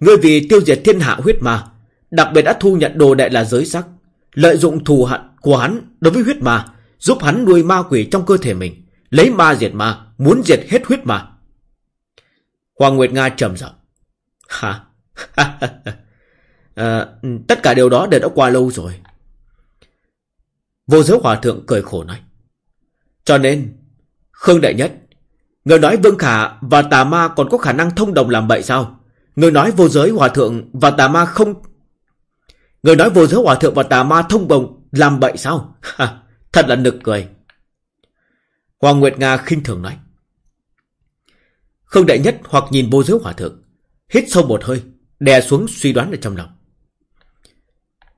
Ngươi vì tiêu diệt thiên hạ huyết ma Đặc biệt đã thu nhận đồ đệ là giới sắc Lợi dụng thù hận của hắn đối với huyết ma Giúp hắn nuôi ma quỷ trong cơ thể mình Lấy ma diệt ma Muốn diệt hết huyết ma. Hoàng Nguyệt Nga trầm giọng. Hả à, Tất cả điều đó đều đã qua lâu rồi. Vô giới hòa thượng cười khổ nói. Cho nên Khương Đại Nhất Người nói Vương Khả và Tà Ma còn có khả năng thông đồng làm bậy sao? Người nói vô giới hòa thượng và Tà Ma không Người nói vô giới hòa thượng và Tà Ma thông đồng làm bậy sao? Thật là nực cười. Hoàng Nguyệt Nga khinh thường nói. Khương Đại Nhất hoặc nhìn vô giới hòa thượng Hít sâu một hơi Đè xuống suy đoán ở trong lòng.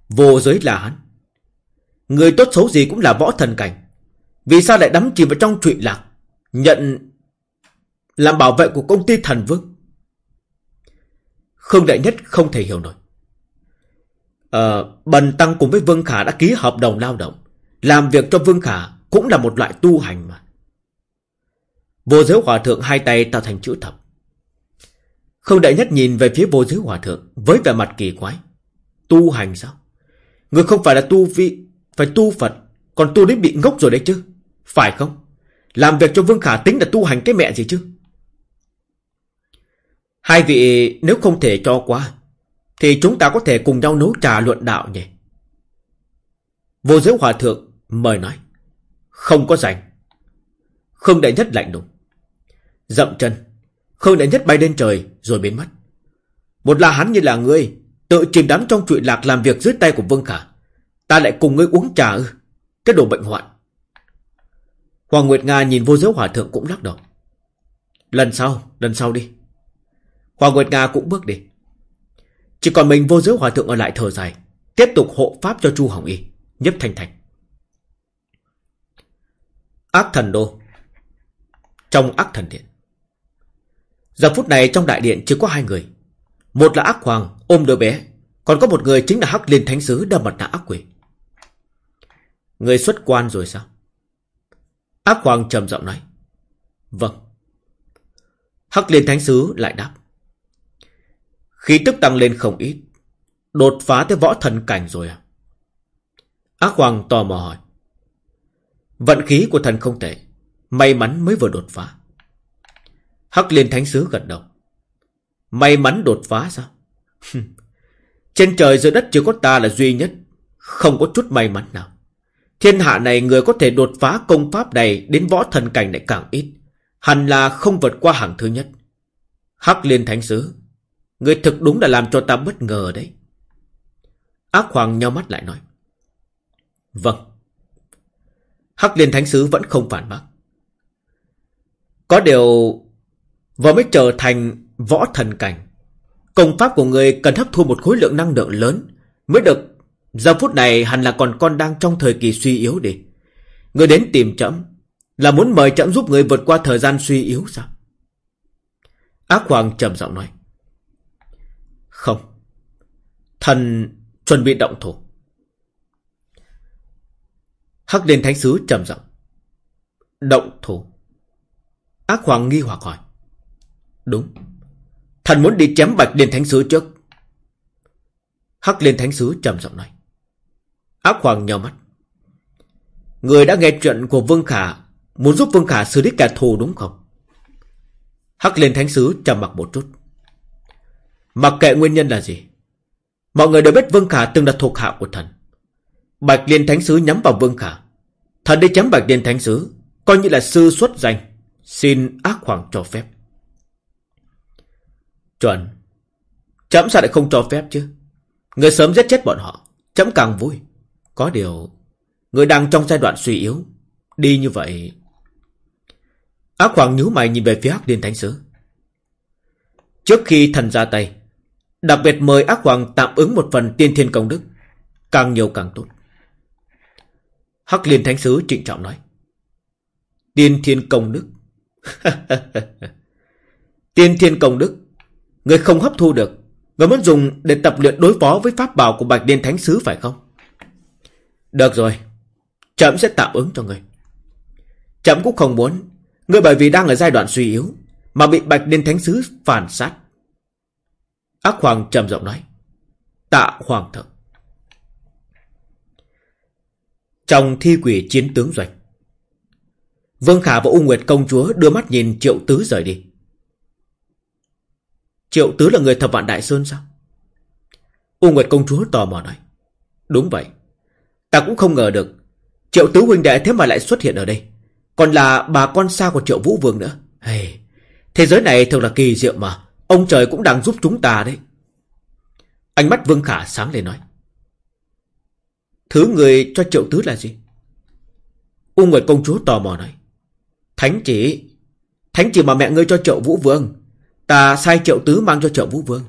Vô giới là hắn. Người tốt xấu gì cũng là võ thần cảnh. Vì sao lại đắm chìm vào trong trụy lạc? Nhận Làm bảo vệ của công ty thần vương. Khương Đại Nhất không thể hiểu nổi. Ờ Bần Tăng cùng với Vương Khả đã ký hợp đồng lao động. Làm việc cho Vương Khả Cũng là một loại tu hành mà. Vô giới hòa thượng hai tay tạo thành chữ thập. Không đại nhất nhìn về phía vô giới hòa thượng Với vẻ mặt kỳ quái. Tu hành sao? Người không phải là tu vị Phải tu Phật. Còn tu đến bị ngốc rồi đấy chứ. Phải không? Làm việc cho Vương Khả tính là tu hành cái mẹ gì chứ? Hai vị, nếu không thể cho qua, Thì chúng ta có thể cùng nhau nấu trà luận đạo nhỉ? Vô giới hòa thượng mời nói, Không có rảnh. Không đại nhất lạnh lùng, Dậm chân, Khương đại nhất bay lên trời rồi biến mất. Một là hắn như là ngươi Tự chìm đắm trong chuyện lạc làm việc dưới tay của Vương Khả. Ta lại cùng ngươi uống trà ư? Cái đồ bệnh hoạn. Hoàng Nguyệt Nga nhìn vô giới hòa thượng cũng lắc đầu. Lần sau, lần sau đi. Hoàng Nguyệt Nga cũng bước đi. Chỉ còn mình vô giới hòa thượng ở lại thở dài Tiếp tục hộ pháp cho Chu Hồng Y Nhấp Thanh Thành. Ác thần đô. Trong ác thần điện. Giờ phút này trong đại điện chỉ có hai người. Một là ác hoàng ôm đứa bé còn có một người chính là Hắc Liên Thánh Sứ đeo mặt nạ ác quỷ. Người xuất quan rồi sao? Ác hoàng trầm giọng nói. Vâng. Hắc Liên Thánh Sứ lại đáp. Khí tức tăng lên không ít, Đột phá tới võ thần cảnh rồi à? Ác hoàng tò mò hỏi. Vận khí của thần không tệ, May mắn mới vừa đột phá. Hắc liên thánh sứ gật đầu. May mắn đột phá sao? Trên trời dưới đất chỉ có ta là duy nhất. Không có chút may mắn nào. Thiên hạ này người có thể đột phá công pháp này đến võ thần cảnh lại càng ít. Hẳn là không vượt qua hàng thứ nhất. Hắc liên thánh sứ. Người thực đúng là làm cho ta bất ngờ đấy. Ác hoàng nhau mắt lại nói. Vâng. Hắc liên thánh sứ vẫn không phản bác. Có điều, Vừa mới trở thành võ thần cảnh Công pháp của người cần hấp thu một khối lượng năng lượng lớn Mới được. Giờ phút này hẳn là còn con đang trong thời kỳ suy yếu đi. Người đến tìm trẫm Là muốn mời trẫm giúp người vượt qua thời gian suy yếu sao? Ác Hoàng trầm giọng nói. Không. Thần chuẩn bị động thủ. Hắc Đền Thánh Sứ trầm giọng. Động thủ. Ác Hoàng nghi hoặc hỏi. Đúng. Thần muốn đi chém bạch liên thánh sứ trước. Hắc liên thánh sứ trầm giọng nói. Ác hoàng nhào mắt. Người đã nghe chuyện của Vương Khả, Muốn giúp Vương Khả xử lý kẻ thù đúng không Hắc liên thánh sứ trầm mặc một chút Mặc kệ nguyên nhân là gì, Mọi người đều biết Vương Khả từng là thuộc hạ của thần Bạch liên thánh sứ nhắm vào Vương Khả Thần đi chém bạch liên thánh sứ, Coi như là sư xuất danh, Xin ác hoàng cho phép Chuẩn. Chấm sao lại không cho phép chứ? Người sớm giết chết bọn họ. Chấm càng vui. Có điều... Người đang trong giai đoạn suy yếu. Đi như vậy... Ác hoàng nhíu mày nhìn về phía Hắc Liên Thánh Sứ. Trước khi thần ra tay, đặc biệt mời ác hoàng tạm ứng một phần tiên thiên công đức. Càng nhiều càng tốt. Hắc Liên Thánh Sứ trịnh trọng nói. Tiên thiên công đức. [laughs] tiên thiên công đức Người không hấp thu được Người muốn dùng để tập luyện đối phó với pháp bảo của Bạch Điên Thánh Sứ phải không? Được rồi Chậm sẽ tạm ứng cho người. Chậm cũng không muốn người bởi vì đang ở giai đoạn suy yếu Mà bị bạch Điên thánh sứ phản sát Ác hoàng trầm giọng nói Tạ hoàng thượng Trong thi quỷ chiến tướng doanh, Vương Khả và U Nguyệt công chúa đưa mắt nhìn Triệu Tứ rời đi. Triệu Tứ là người thập vạn Đại Sơn sao? U Nguyệt công chúa tò mò nói. Đúng vậy. Ta cũng không ngờ được. Triệu Tứ huynh đệ thế mà lại xuất hiện ở đây. Còn là bà con xa của Triệu Vũ Vương nữa. Hey, thế giới này thật là kỳ diệu mà. Ông trời cũng đang giúp chúng ta đấy. Ánh mắt Vương Khả sáng lên nói. Thứ người cho Triệu Tứ là gì? U Nguyệt công chúa tò mò nói. Thánh chỉ Thánh chỉ mà mẹ ngươi cho triệu vũ vương Ta sai triệu tứ mang cho triệu vũ vương.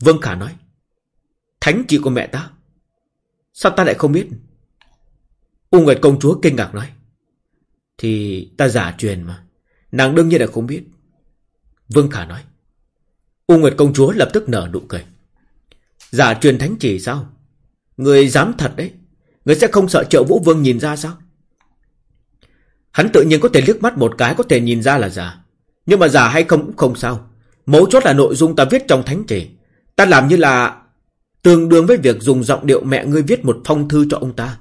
Vương Khả nói, Thánh chỉ của mẹ ta. Sao ta lại không biết? U Nguyệt công chúa kinh ngạc nói, Thì ta giả truyền mà, Nàng đương nhiên là không biết. Vương Khả nói, U Nguyệt công chúa lập tức nở nụ cười. Giả truyền thánh chỉ sao? Người dám thật đấy. Người sẽ không sợ triệu vũ vương nhìn ra sao? Hắn tự nhiên có thể liếc mắt một cái, có thể nhìn ra là giả. Nhưng mà giả hay không cũng không sao. Mấu chốt là nội dung ta viết trong thánh chỉ. Ta làm như là tương đương với việc dùng giọng điệu mẹ ngươi viết một phong thư cho ông ta.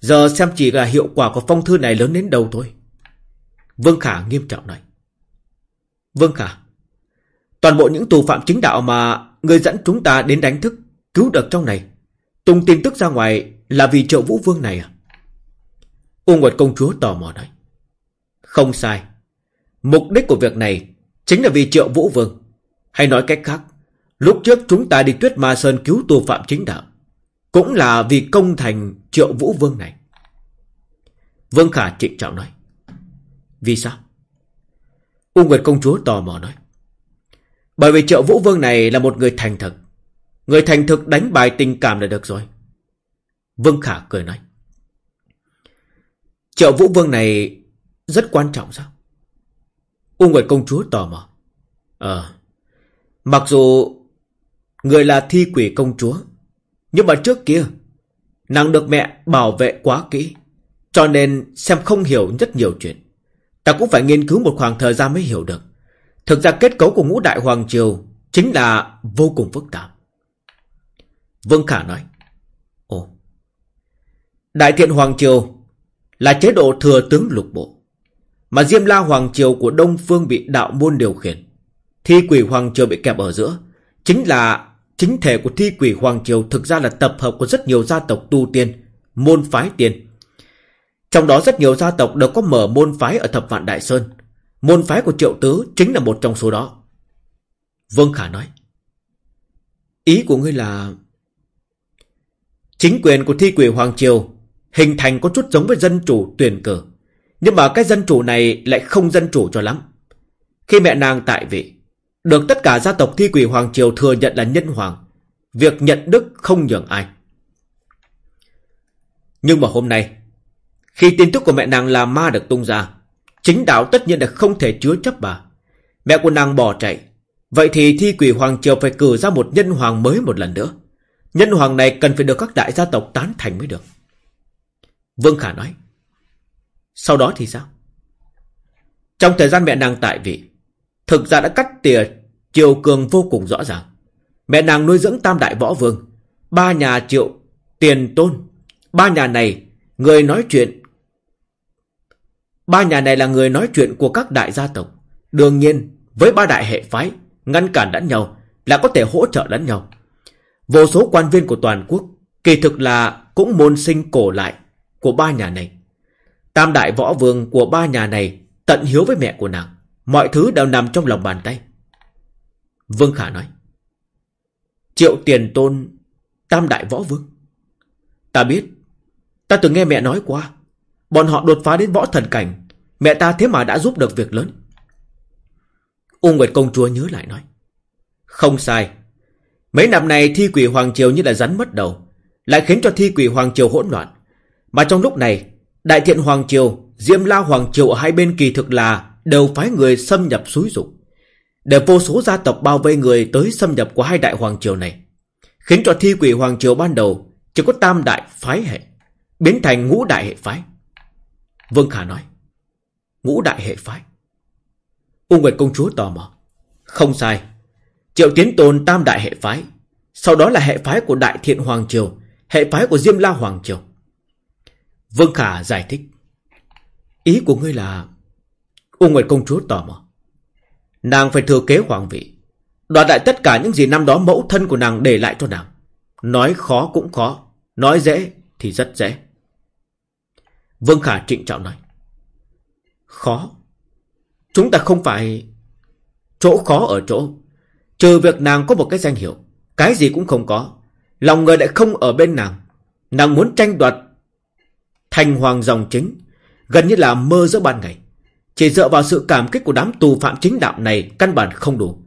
Giờ xem chỉ là hiệu quả của phong thư này lớn đến đâu thôi. Vương Khả nghiêm trọng nói. Vương Khả, toàn bộ những tù phạm chính đạo mà ngươi dẫn chúng ta đến đánh thức, cứu được trong này. Tung tin tức ra ngoài là vì triệu vũ vương này à? U Nguyệt công chúa tò mò nói. Không sai. Mục đích của việc này chính là vì triệu vũ vương. Hay nói cách khác, lúc trước chúng ta đi tuyết ma sơn cứu tù phạm chính đạo. Cũng là vì công thành triệu vũ vương này. Vương Khả trịnh trọng nói. Vì sao? U Nguyệt công chúa tò mò nói. Bởi vì triệu vũ vương này là một người thành thực. Người thành thực đánh bài tình cảm là được rồi. Vương Khả cười nói. Triệu vũ vương này rất quan trọng sao? U Nguyệt công chúa tò mò. Ờ, mặc dù người là thi quỷ công chúa, nhưng mà trước kia, nàng được mẹ bảo vệ quá kỹ, cho nên xem không hiểu rất nhiều chuyện. Ta cũng phải nghiên cứu một khoảng thời gian mới hiểu được. Thực ra kết cấu của ngũ đại hoàng triều chính là vô cùng phức tạp. Vương Khả nói. Ồ, Đại thiện Hoàng Triều là chế độ thừa tướng lục bộ. Mà Diêm La Hoàng Triều của Đông Phương bị đạo môn điều khiển. Thi quỷ Hoàng Triều bị kẹp ở giữa. Chính là chính thể của thi quỷ Hoàng Triều thực ra là tập hợp của rất nhiều gia tộc tu tiên, môn phái tiên. Trong đó rất nhiều gia tộc đều có mở môn phái ở Thập Vạn Đại Sơn. Môn phái của Triệu Tứ chính là một trong số đó. Vương Khả nói. Ý của ngươi là... Chính quyền của thi quỷ Hoàng Triều hình thành có chút giống với dân chủ tuyển cử. Nhưng mà cái dân chủ này lại không dân chủ cho lắm. Khi mẹ nàng tại vị, được tất cả gia tộc thi quỷ Hoàng Triều thừa nhận là nhân hoàng. Việc nhận đức không nhường ai. Nhưng mà hôm nay, khi tin tức của mẹ nàng là ma được tung ra, chính đạo tất nhiên là không thể chứa chấp bà. Mẹ của nàng bỏ chạy, vậy thì thi quỷ Hoàng Triều phải cử ra một nhân hoàng mới một lần nữa. Nhân hoàng này cần phải được các đại gia tộc tán thành mới được. Vương Khả nói. Sau đó thì sao? Trong thời gian mẹ nàng tại vị, thực ra đã cắt tỉa triều cường vô cùng rõ ràng. Mẹ nàng nuôi dưỡng tam đại võ vương, ba nhà triệu, tiền tôn. Ba nhà này, người nói chuyện. Ba nhà này là người nói chuyện của các đại gia tộc. Đương nhiên, với ba đại hệ phái, ngăn cản lẫn nhau là có thể hỗ trợ lẫn nhau. Vô số quan viên của toàn quốc, kỳ thực là cũng môn sinh cổ lại của ba nhà này. Tam đại võ vương của ba nhà này tận hiếu với mẹ của nàng. Mọi thứ đều nằm trong lòng bàn tay. Vương Khả nói. Triệu tiền tôn, Tam đại võ vương. Ta biết. Ta từng nghe mẹ nói qua. Bọn họ đột phá đến võ thần cảnh. Mẹ ta thế mà đã giúp được việc lớn. U Nguyệt công chúa nhớ lại nói. Không sai. Mấy năm này thi quỷ Hoàng Triều như là rắn mất đầu. Lại khiến cho thi quỷ Hoàng Triều hỗn loạn. Mà trong lúc này Đại thiện Hoàng Triều, Diêm La Hoàng Triều ở hai bên kỳ thực là đều phái người xâm nhập suối dục. Để vô số gia tộc bao vây người tới xâm nhập của hai đại Hoàng Triều này. Khiến cho thi quỷ Hoàng Triều ban đầu chỉ có tam đại phái hệ. Biến thành ngũ đại hệ phái Vương Khả nói Ngũ đại hệ phái U Nguyệt công chúa tò mò Không sai Triệu Tiến Tôn tam đại hệ phái Sau đó là hệ phái của Đại Thiện Hoàng Triều Hệ phái của Diêm La Hoàng Triều Vương Khả giải thích. Ý của ngươi là, U Nguyệt công chúa tò mò. Nàng phải thừa kế hoàng vị, Đoạt lại tất cả những gì năm đó mẫu thân của nàng để lại cho nàng. Nói khó cũng khó, Nói dễ thì rất dễ. Vương Khả trịnh trọng nói. Khó. Chúng ta không phải Chỗ khó ở chỗ, Trừ việc nàng có một cái danh hiệu, Cái gì cũng không có, Lòng người lại không ở bên nàng. Nàng muốn tranh đoạt Thành hoàng dòng chính. Gần như là mơ giữa ban ngày. Chỉ dựa vào sự cảm kích của đám tù phạm chính đạo này Căn bản không đủ.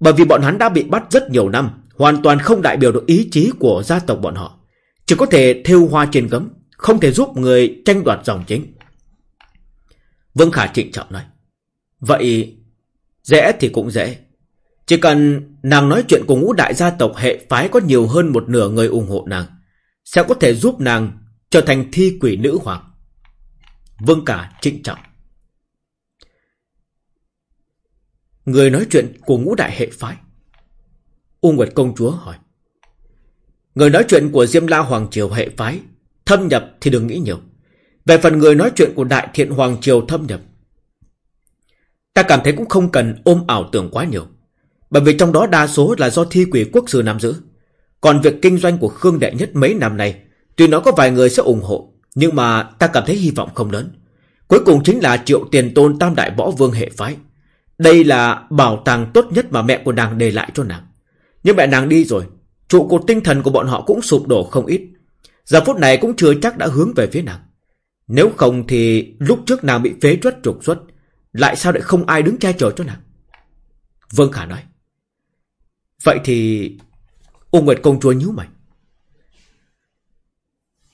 Bởi vì bọn hắn đã bị bắt rất nhiều năm, Hoàn toàn không đại biểu được ý chí của gia tộc bọn họ. Chỉ có thể thêu hoa trên gấm, Không thể giúp người tranh đoạt dòng chính. Vương Khả trịnh trọng nói, Vậy dễ thì cũng dễ. Chỉ cần nàng nói chuyện cùng ngũ đại gia tộc hệ phái có nhiều hơn một nửa người ủng hộ nàng, Sẽ có thể giúp nàng trở thành thi quỷ nữ hoàng. Vương Cả trịnh trọng. Người nói chuyện của ngũ đại hệ phái. U Nguyệt Công Chúa hỏi. Người nói chuyện của Diêm La Hoàng Triều hệ phái Thâm nhập thì đừng nghĩ nhiều. Về phần người nói chuyện của Đại Thiện Hoàng Triều thâm nhập, Ta cảm thấy cũng không cần ôm ảo tưởng quá nhiều. Bởi vì trong đó đa số là do thi quỷ quốc sư nắm giữ. Còn việc kinh doanh của Khương Đệ Nhất mấy năm nay Tuy nó có vài người sẽ ủng hộ, Nhưng mà ta cảm thấy hy vọng không lớn. Cuối cùng chính là triệu tiền tôn tam đại võ vương hệ phái. Đây là bảo tàng tốt nhất mà mẹ của nàng để lại cho nàng. Nhưng mẹ nàng đi rồi, Trụ cột tinh thần của bọn họ cũng sụp đổ không ít. Giờ phút này cũng chưa chắc đã hướng về phía nàng. Nếu không thì lúc trước nàng bị phế truất trục xuất, Lại sao lại không ai đứng che chở cho nàng? Vương Khả nói. Vậy thì ung Nguyệt công chúa nhíu mày.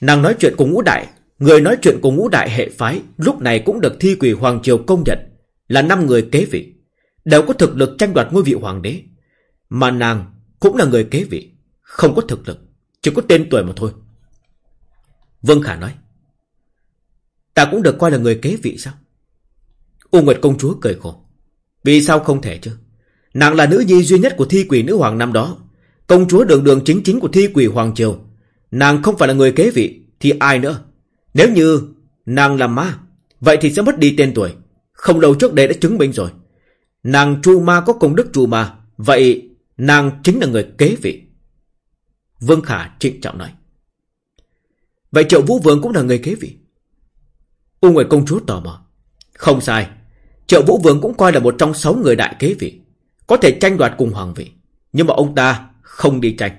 Nàng nói chuyện cùng ngũ đại, Người nói chuyện cùng ngũ đại hệ phái, Lúc này cũng được thi quỷ Hoàng Triều công nhận, Là năm người kế vị, Đều có thực lực tranh đoạt ngôi vị hoàng đế. Mà nàng cũng là người kế vị, Không có thực lực, Chỉ có tên tuổi mà thôi. Vương Khả nói, Ta cũng được coi là người kế vị sao? U Nguyệt công chúa cười khổ, Vì sao không thể chứ? Nàng là nữ nhi duy nhất của thi quỷ nữ hoàng năm đó, Công chúa đường đường chính chính của thi quỷ hoàng triều Nàng không phải là người kế vị, Thì ai nữa? Nếu như nàng là ma, Vậy thì sẽ mất đi tên tuổi. Không lâu trước đây đã chứng minh rồi. Nàng chu ma có công đức chu ma, Vậy nàng chính là người kế vị. Vương Khả trịnh trọng nói. Vậy triệu vũ vương cũng là người kế vị? U Nguyệt công chúa tò mò. Không sai. Triệu vũ vương cũng coi là một trong sáu người đại kế vị. Có thể tranh đoạt cùng hoàng vị. Nhưng mà ông ta không đi tranh.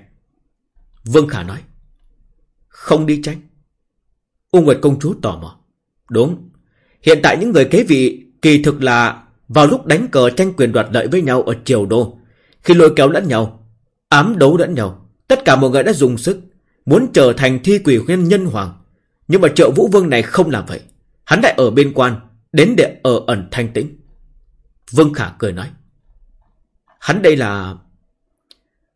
Vương Khả nói không đi tranh U Nguyệt công chúa tò mò. Đúng. Hiện tại những người kế vị kỳ thực là Vào lúc đánh cờ tranh quyền đoạt lợi với nhau ở triều đô. Khi lôi kéo lẫn nhau, Ám đấu lẫn nhau, Tất cả mọi người đã dùng sức, Muốn trở thành thi quỷ khuyên nhân hoàng. Nhưng mà trợ vũ vương này không làm vậy. Hắn lại ở bên quan, Đến để ở ẩn thanh tĩnh. Vương Khả cười nói. Hắn đây là,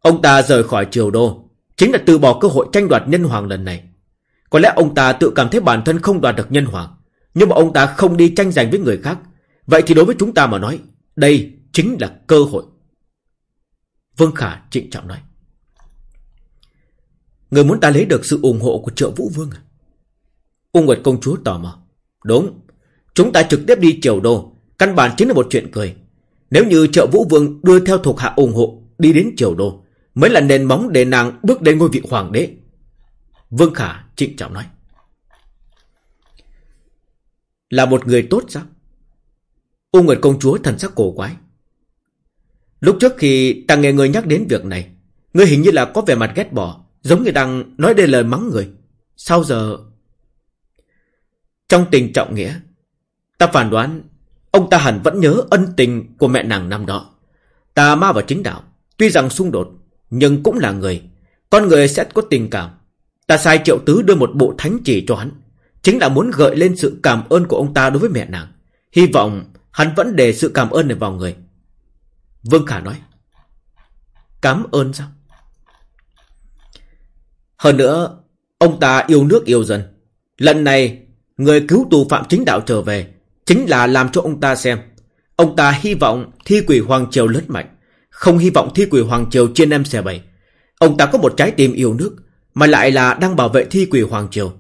Ông ta rời khỏi triều đô Chính là từ bỏ cơ hội tranh đoạt nhân hoàng lần này. Có lẽ ông ta tự cảm thấy bản thân không đoạt được nhân hoàng, Nhưng mà ông ta không đi tranh giành với người khác. Vậy thì đối với chúng ta mà nói, Đây chính là cơ hội. Vương Khả trịnh trọng nói. Người muốn ta lấy được sự ủng hộ của triệu vũ vương à? Ung Nguyệt công chúa tò mò. Đúng, Chúng ta trực tiếp đi triều đô, Căn bản chính là một chuyện cười. Nếu như triệu vũ vương đưa theo thuộc hạ ủng hộ, Đi đến triều đô Mới là nền móng để nàng bước đến ngôi vị hoàng đế. Vương Khả trịnh trọng nói, Là một người tốt sao? U Nguyệt công chúa thần sắc cổ quái. Lúc trước khi ta nghe người nhắc đến việc này người hình như là có vẻ mặt ghét bỏ, Giống như đang nói đây lời mắng người. Sao giờ? Trong tình trọng nghĩa, Ta phản đoán Ông ta hẳn vẫn nhớ ân tình của mẹ nàng năm đó. Ta ma và chính đạo, Tuy rằng xung đột nhưng cũng là người. Con người sẽ có tình cảm. Ta sai triệu tứ đưa một bộ thánh chỉ cho hắn. Chính là muốn gợi lên sự cảm ơn của ông ta đối với mẹ nàng. Hy vọng hắn vẫn để sự cảm ơn này vào người. Vương Khả nói, Cảm ơn sao? Hơn nữa, Ông ta yêu nước yêu dân. Lần này, Người cứu tù Phạm Chính Đạo trở về Chính là làm cho ông ta xem. Ông ta hy vọng thi quỷ Hoàng Triều lớn mạnh. Không hy vọng thi quỷ Hoàng Triều trên em xe bảy. Ông ta có một trái tim yêu nước, Mà lại là đang bảo vệ thi quỷ Hoàng Triều.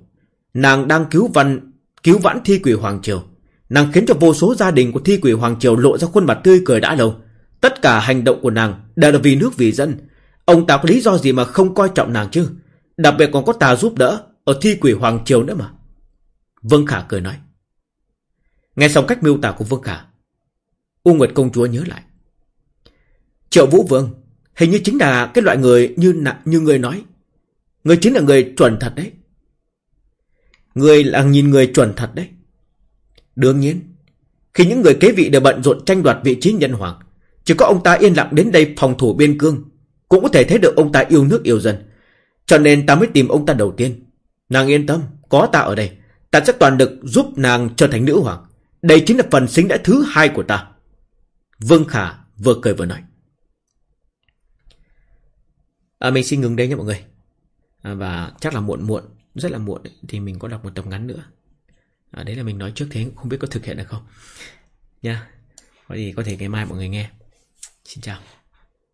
Nàng đang cứu văn, Cứu vãn thi quỷ Hoàng Triều. Nàng khiến cho vô số gia đình của thi quỷ Hoàng Triều Lộ ra khuôn mặt tươi cười đã lâu. Tất cả hành động của nàng đều là vì nước vì dân. Ông ta có lý do gì mà không coi trọng nàng chứ? Đặc biệt còn có ta giúp đỡ Ở thi quỷ Hoàng Triều nữa mà. Vương Khả cười nói. Nghe xong cách miêu tả của Vương Khả, U Nguyệt công chúa nhớ lại. Triệu Vũ Vương, Hình như chính là cái loại người như như người nói. Người chính là người chuẩn thật đấy. Người là nhìn người chuẩn thật đấy. Đương nhiên, Khi những người kế vị đều bận rộn tranh đoạt vị trí nhân hoàng, Chỉ có ông ta yên lặng đến đây phòng thủ biên cương, Cũng có thể thấy được ông ta yêu nước yêu dân. Cho nên ta mới tìm ông ta đầu tiên. Nàng yên tâm, Có ta ở đây, Ta sẽ toàn được giúp nàng trở thành nữ hoàng. Đây chính là phần xính đã thứ hai của ta. Vương Khả vừa cười vừa nói à, Mình xin ngừng đây nha mọi người. À, Và chắc là muộn muộn Rất là muộn Thì mình có đọc một tập ngắn nữa. À, Đấy là mình nói trước thế Không biết có thực hiện được không. Nha. Có gì có thể ngày mai mọi người nghe. Xin chào.